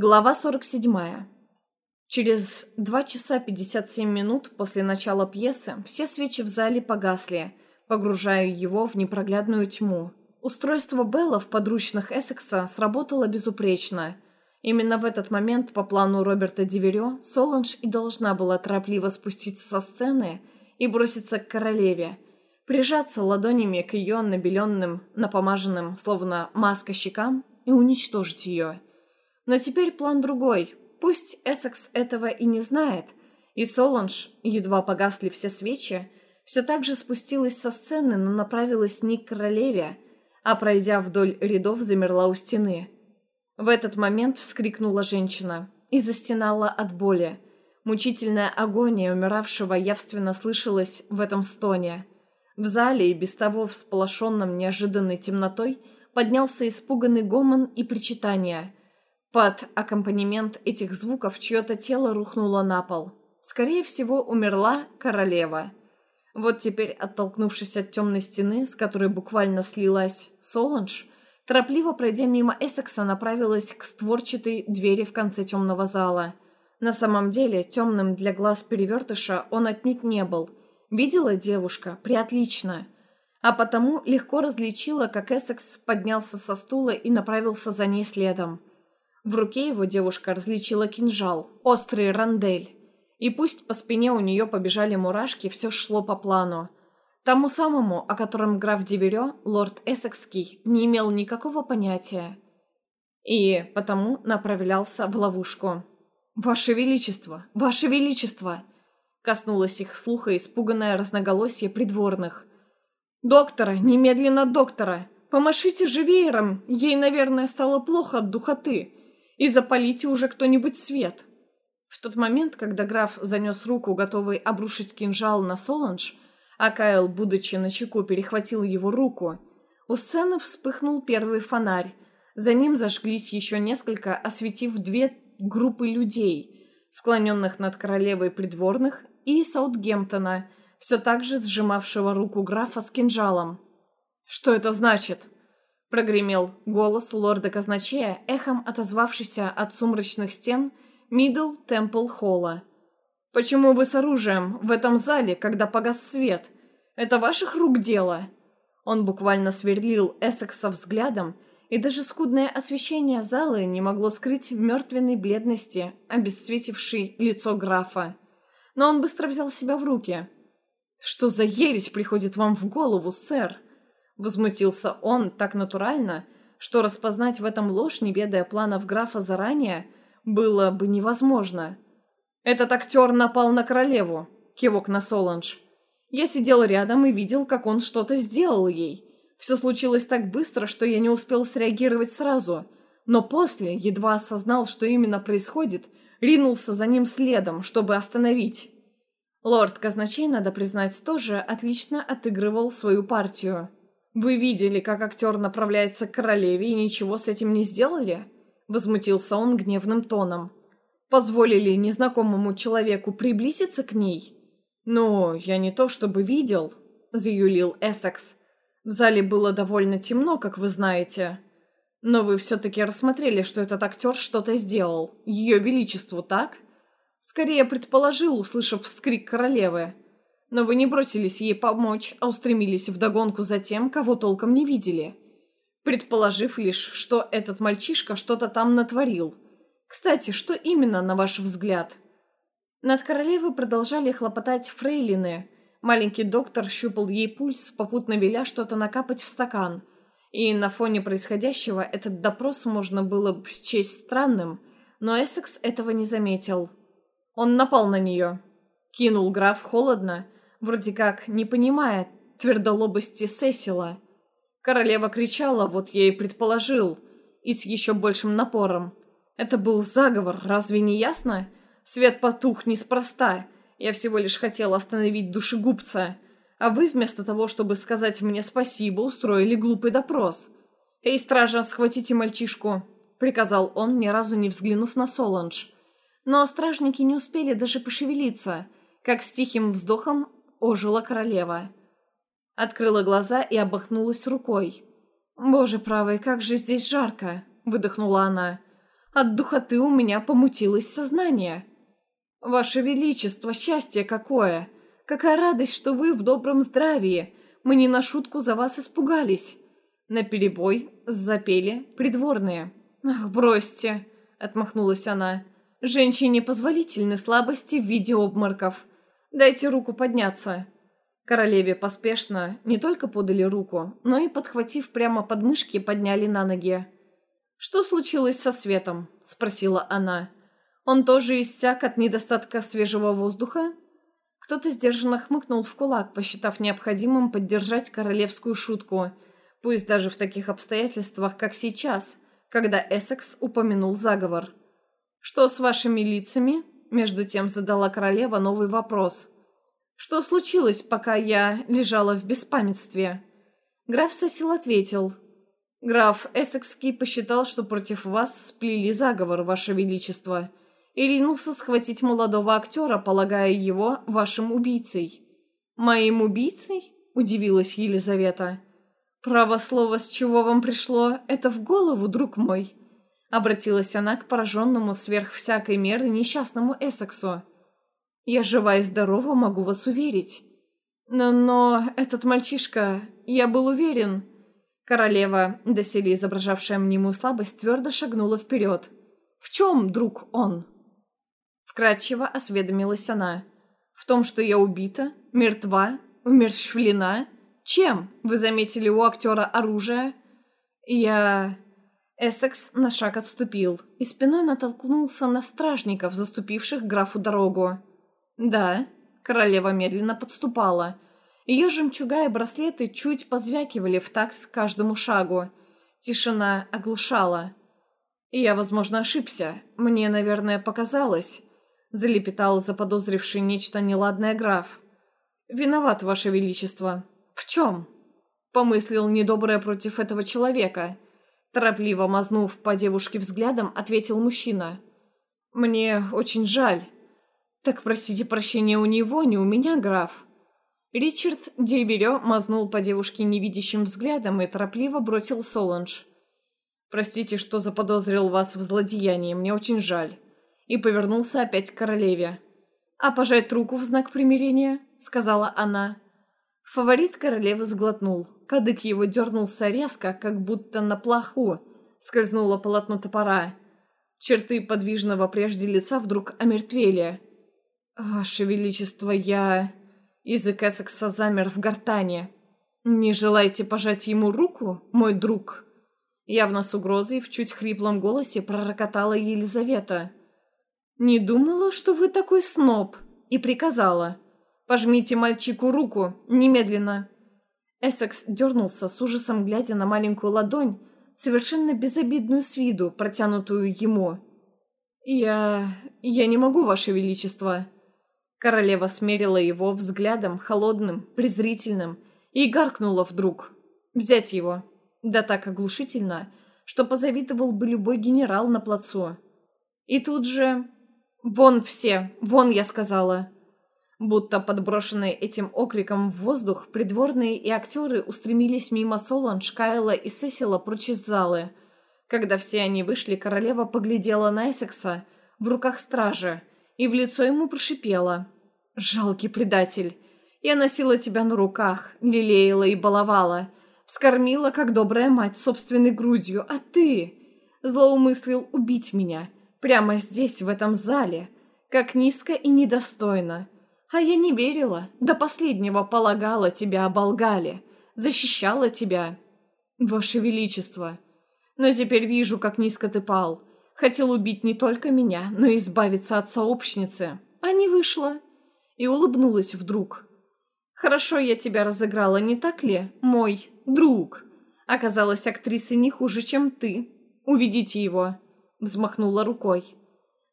Глава 47. Через 2 часа 57 минут после начала пьесы все свечи в зале погасли, погружая его в непроглядную тьму. Устройство Белла в подручных Эссекса сработало безупречно. Именно в этот момент, по плану Роберта Диверё, Соланж и должна была торопливо спуститься со сцены и броситься к королеве, прижаться ладонями к ее набеленным, напомаженным, словно маска щекам, и уничтожить ее – но теперь план другой. Пусть Эссекс этого и не знает, и Соланж, едва погасли все свечи, все так же спустилась со сцены, но направилась не к королеве, а, пройдя вдоль рядов, замерла у стены. В этот момент вскрикнула женщина и застенала от боли. Мучительная агония умиравшего явственно слышалась в этом стоне. В зале и без того всполошенном неожиданной темнотой поднялся испуганный гомон и причитание – под аккомпанемент этих звуков чье-то тело рухнуло на пол. Скорее всего, умерла королева. Вот теперь, оттолкнувшись от темной стены, с которой буквально слилась Соланж, торопливо пройдя мимо Эссекса, направилась к створчатой двери в конце темного зала. На самом деле, темным для глаз перевертыша он отнюдь не был. Видела девушка? Приотлично. А потому легко различила, как Эссекс поднялся со стула и направился за ней следом. В руке его девушка различила кинжал, острый рандель. И пусть по спине у нее побежали мурашки, все шло по плану. Тому самому, о котором граф Диверё, лорд Эссекский, не имел никакого понятия. И потому направлялся в ловушку. «Ваше Величество! Ваше Величество!» Коснулось их слуха испуганное разноголосие придворных. «Доктора! Немедленно доктора! Помашите же веером! Ей, наверное, стало плохо от духоты!» И запалите уже кто-нибудь свет. В тот момент, когда граф занес руку, готовый обрушить кинжал на Соланж, а Кайл, будучи на чеку, перехватил его руку, у сцены вспыхнул первый фонарь. За ним зажглись еще несколько, осветив две группы людей, склоненных над королевой придворных, и Саутгемптона, все так же сжимавшего руку графа с кинжалом. «Что это значит?» Прогремел голос лорда казначея, эхом отозвавшийся от сумрачных стен Мидл Темпл Холла. «Почему вы с оружием в этом зале, когда погас свет? Это ваших рук дело?» Он буквально сверлил Эссекса взглядом, и даже скудное освещение зала не могло скрыть мертвенной бледности, обесцветившей лицо графа. Но он быстро взял себя в руки. «Что за ересь приходит вам в голову, сэр?» Возмутился он так натурально, что распознать в этом ложь, не ведая планов графа заранее, было бы невозможно. «Этот актер напал на королеву», — кивок на Соланж. «Я сидел рядом и видел, как он что-то сделал ей. Все случилось так быстро, что я не успел среагировать сразу, но после, едва осознал, что именно происходит, ринулся за ним следом, чтобы остановить». Лорд Казначей, надо признать, тоже отлично отыгрывал свою партию. «Вы видели, как актер направляется к королеве и ничего с этим не сделали?» Возмутился он гневным тоном. «Позволили незнакомому человеку приблизиться к ней?» «Ну, я не то чтобы видел», — заюлил Эссекс. «В зале было довольно темно, как вы знаете. Но вы все-таки рассмотрели, что этот актер что-то сделал. Ее величеству, так?» «Скорее предположил, услышав вскрик королевы». Но вы не бросились ей помочь, а устремились вдогонку за тем, кого толком не видели. Предположив лишь, что этот мальчишка что-то там натворил. Кстати, что именно, на ваш взгляд? Над королевой продолжали хлопотать фрейлины. Маленький доктор щупал ей пульс, попутно веля что-то накапать в стакан. И на фоне происходящего этот допрос можно было бы счесть странным, но Эссекс этого не заметил. Он напал на нее. Кинул граф холодно, вроде как не понимая твердолобости Сесила. Королева кричала, вот я и предположил, и с еще большим напором. Это был заговор, разве не ясно? Свет потух неспроста. Я всего лишь хотел остановить душегубца. А вы, вместо того, чтобы сказать мне спасибо, устроили глупый допрос. «Эй, стража, схватите мальчишку!» — приказал он, ни разу не взглянув на Соланж. Но стражники не успели даже пошевелиться, как с тихим вздохом ожила королева. Открыла глаза и обохнулась рукой. «Боже правый, как же здесь жарко!» – выдохнула она. От духоты у меня помутилось сознание. Ваше Величество, счастье какое! Какая радость, что вы в добром здравии! Мы не на шутку за вас испугались!» На перебой запели придворные. «Ах, бросьте!» – отмахнулась она. «Женщине позволительны слабости в виде обморков. Дайте руку подняться». Королеве поспешно не только подали руку, но и, подхватив прямо подмышки, подняли на ноги. «Что случилось со светом?» – спросила она. «Он тоже иссяк от недостатка свежего воздуха?» Кто-то сдержанно хмыкнул в кулак, посчитав необходимым поддержать королевскую шутку, пусть даже в таких обстоятельствах, как сейчас, когда Эссекс упомянул заговор. «Что с вашими лицами?» – между тем задала королева новый вопрос – что случилось, пока я лежала в беспамятстве? Граф Сосил ответил. Граф Эссекский посчитал, что против вас сплели заговор, ваше величество, и ринулся схватить молодого актера, полагая его вашим убийцей. «Моим убийцей?» – удивилась Елизавета. «Право слово, с чего вам пришло, это в голову, друг мой?» Обратилась она к пораженному сверх всякой меры несчастному Эссексу. Я жива и здорова, могу вас уверить. Но, но этот мальчишка, я был уверен. Королева, доселе изображавшая мнимую слабость, твердо шагнула вперед. В чем, друг, он? Вкратчиво осведомилась она. В том, что я убита, мертва, умерщвлена? Чем? Вы заметили у актера оружие? Я... Эссекс на шаг отступил и спиной натолкнулся на стражников, заступивших графу дорогу. «Да». Королева медленно подступала. Ее жемчуга и браслеты чуть позвякивали в такт каждому шагу. Тишина оглушала. «Я, возможно, ошибся. Мне, наверное, показалось», — залепетал заподозривший нечто неладное граф. «Виноват, Ваше Величество». «В чем?» — помыслил недоброе против этого человека. Торопливо мазнув по девушке взглядом, ответил мужчина. «Мне очень жаль». «Так просите прощения у него, не у меня, граф». Ричард Дельверё мазнул по девушке невидящим взглядом и торопливо бросил Соланж. «Простите, что заподозрил вас в злодеянии, мне очень жаль». И повернулся опять к королеве. «А пожать руку в знак примирения?» — сказала она. Фаворит королевы сглотнул. Кадык его дернулся резко, как будто на плаху. Скользнуло полотно топора. Черты подвижного прежде лица вдруг омертвели. «Ваше Величество, я...» Язык Эссекса замер в гортане. «Не желаете пожать ему руку, мой друг?» Явно с угрозой в чуть хриплом голосе пророкотала Елизавета. «Не думала, что вы такой сноб», и приказала. «Пожмите мальчику руку, немедленно». Эссекс дернулся с ужасом, глядя на маленькую ладонь, совершенно безобидную с виду, протянутую ему. «Я... я не могу, Ваше Величество», Королева смерила его взглядом, холодным, презрительным, и гаркнула вдруг. «Взять его!» Да так оглушительно, что позавидовал бы любой генерал на плацу. И тут же... «Вон все! Вон!» я сказала. Будто подброшенные этим окриком в воздух, придворные и актеры устремились мимо Соланж, Кайла и Сесила прочь из залы. Когда все они вышли, королева поглядела на Эссекса в руках стражи – и в лицо ему прошипела. «Жалкий предатель! Я носила тебя на руках, лелеяла и баловала, вскормила, как добрая мать, собственной грудью, а ты злоумыслил убить меня прямо здесь, в этом зале, как низко и недостойно. А я не верила, до последнего полагала тебя оболгали, защищала тебя. Ваше Величество, но теперь вижу, как низко ты пал». Хотел убить не только меня, но и избавиться от сообщницы. А не вышло. И улыбнулась вдруг. «Хорошо я тебя разыграла, не так ли, мой друг?» Оказалась актрисой не хуже, чем ты. Уведите его!» Взмахнула рукой.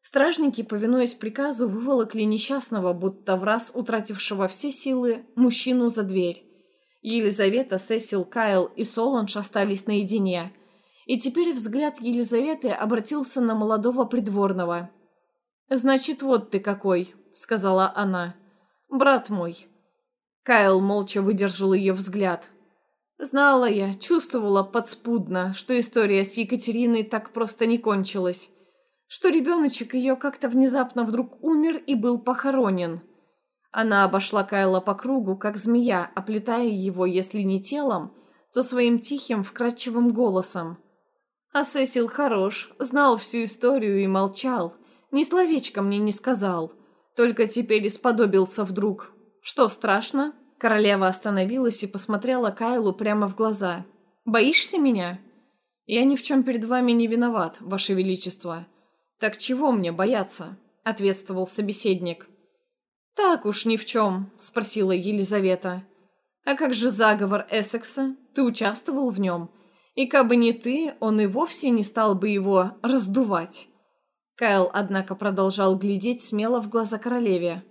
Стражники, повинуясь приказу, выволокли несчастного, будто в раз утратившего все силы, мужчину за дверь. Елизавета, Сесил, Кайл и Соланж остались наедине – и теперь взгляд Елизаветы обратился на молодого придворного. «Значит, вот ты какой», — сказала она. «Брат мой». Кайл молча выдержал ее взгляд. Знала я, чувствовала подспудно, что история с Екатериной так просто не кончилась. Что ребеночек ее как-то внезапно вдруг умер и был похоронен. Она обошла Кайла по кругу, как змея, оплетая его, если не телом, то своим тихим, вкрадчивым голосом. А Сесил хорош, знал всю историю и молчал, ни словечко мне не сказал, только теперь исподобился вдруг. Что, страшно? Королева остановилась и посмотрела Кайлу прямо в глаза. «Боишься меня?» «Я ни в чем перед вами не виноват, ваше величество», «Так чего мне бояться?» – ответствовал собеседник. «Так уж ни в чем», – спросила Елизавета. «А как же заговор Эссекса? Ты участвовал в нем? И кабы не ты, он и вовсе не стал бы его раздувать». Кайл, однако, продолжал глядеть смело в глаза королеве.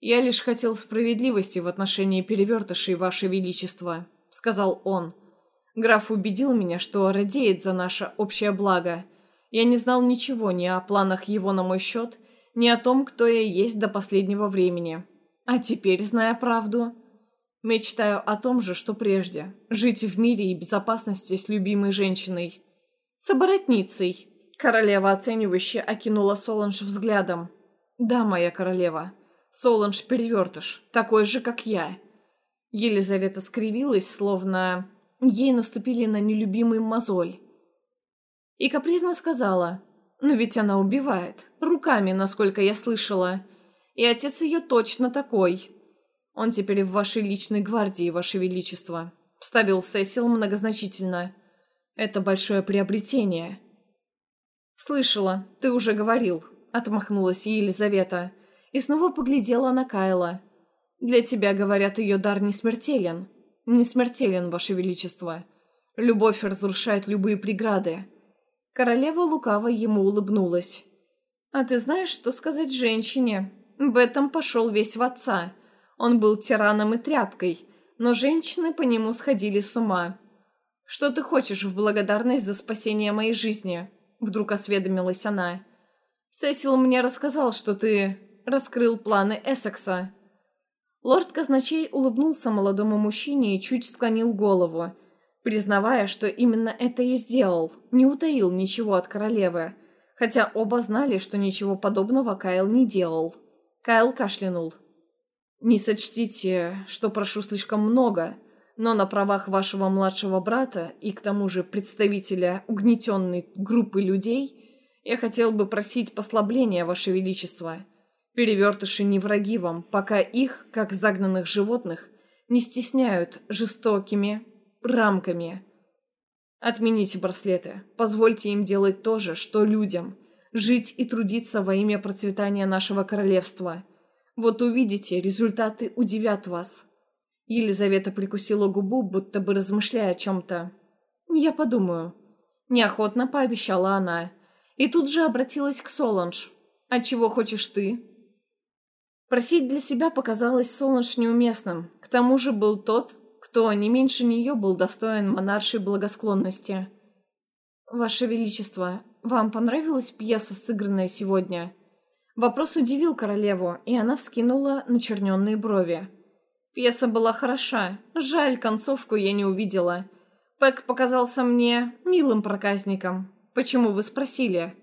«Я лишь хотел справедливости в отношении перевертышей, Ваше Величество», — сказал он. «Граф убедил меня, что радеет за наше общее благо, я не знал ничего ни о планах его на мой счет, ни о том, кто я есть до последнего времени. А теперь, зная правду, мечтаю о том же, что прежде. Жить в мире и безопасности с любимой женщиной. С оборотницей. Королева оценивающе окинула Соланж взглядом. «Да, моя королева. Соланж перевертыш, такой же, как я». Елизавета скривилась, словно ей наступили на нелюбимый мозоль и капризно сказала, «Но ведь она убивает. Руками, насколько я слышала. И отец ее точно такой. Он теперь в вашей личной гвардии, ваше величество», — вставил Сесил многозначительно. «Это большое приобретение». «Слышала, ты уже говорил», — отмахнулась Елизавета. И снова поглядела на Кайла. «Для тебя, говорят, ее дар не смертелен». «Не смертелен, ваше величество. Любовь разрушает любые преграды. Королева лукаво ему улыбнулась. «А ты знаешь, что сказать женщине? В этом пошел весь в отца. Он был тираном и тряпкой, но женщины по нему сходили с ума. Что ты хочешь в благодарность за спасение моей жизни?» Вдруг осведомилась она. «Сесил мне рассказал, что ты раскрыл планы Эссекса». Лорд Казначей улыбнулся молодому мужчине и чуть склонил голову, признавая, что именно это и сделал, не утаил ничего от королевы, хотя оба знали, что ничего подобного Кайл не делал. Кайл кашлянул. «Не сочтите, что прошу слишком много, но на правах вашего младшего брата и к тому же представителя угнетенной группы людей я хотел бы просить послабления, ваше величество. Перевертыши не враги вам, пока их, как загнанных животных, не стесняют жестокими, рамками. Отмените браслеты. Позвольте им делать то же, что людям. Жить и трудиться во имя процветания нашего королевства. Вот увидите, результаты удивят вас. Елизавета прикусила губу, будто бы размышляя о чем-то. «Я подумаю». Неохотно пообещала она. И тут же обратилась к Соланж. «А чего хочешь ты?» Просить для себя показалось Соланж неуместным. К тому же был тот, кто не меньше нее был достоин монаршей благосклонности. «Ваше Величество, вам понравилась пьеса, сыгранная сегодня?» Вопрос удивил королеву, и она вскинула начерненные брови. «Пьеса была хороша. Жаль, концовку я не увидела. Пэк показался мне милым проказником. Почему вы спросили?»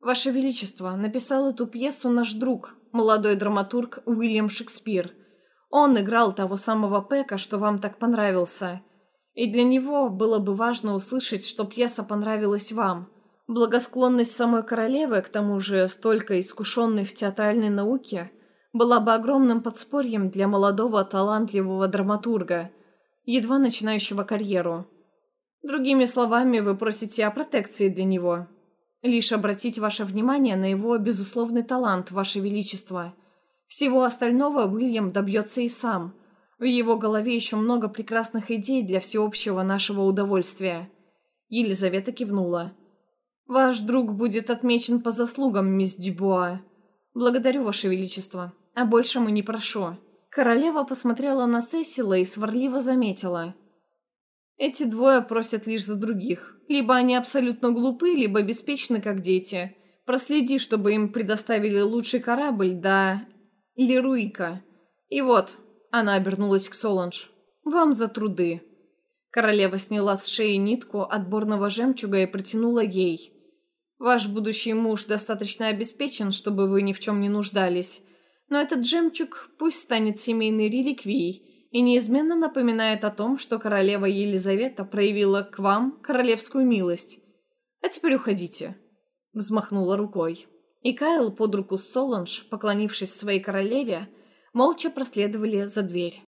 «Ваше Величество, написал эту пьесу наш друг, молодой драматург Уильям Шекспир – он играл того самого Пека, что вам так понравился. И для него было бы важно услышать, что пьеса понравилась вам. Благосклонность самой королевы, к тому же столько искушенной в театральной науке, была бы огромным подспорьем для молодого талантливого драматурга, едва начинающего карьеру. Другими словами, вы просите о протекции для него. Лишь обратить ваше внимание на его безусловный талант, ваше величество – всего остального Уильям добьется и сам. В его голове еще много прекрасных идей для всеобщего нашего удовольствия. Елизавета кивнула. «Ваш друг будет отмечен по заслугам, мисс Дюбуа. Благодарю, Ваше Величество. А больше мы не прошу». Королева посмотрела на Сесила и сварливо заметила. «Эти двое просят лишь за других. Либо они абсолютно глупы, либо беспечны, как дети. Проследи, чтобы им предоставили лучший корабль, да или Руика. И вот, она обернулась к Соланж. Вам за труды. Королева сняла с шеи нитку отборного жемчуга и протянула ей. Ваш будущий муж достаточно обеспечен, чтобы вы ни в чем не нуждались. Но этот жемчуг пусть станет семейной реликвией и неизменно напоминает о том, что королева Елизавета проявила к вам королевскую милость. А теперь уходите. Взмахнула рукой. И Кайл под руку с Соланж, поклонившись своей королеве, молча проследовали за дверь.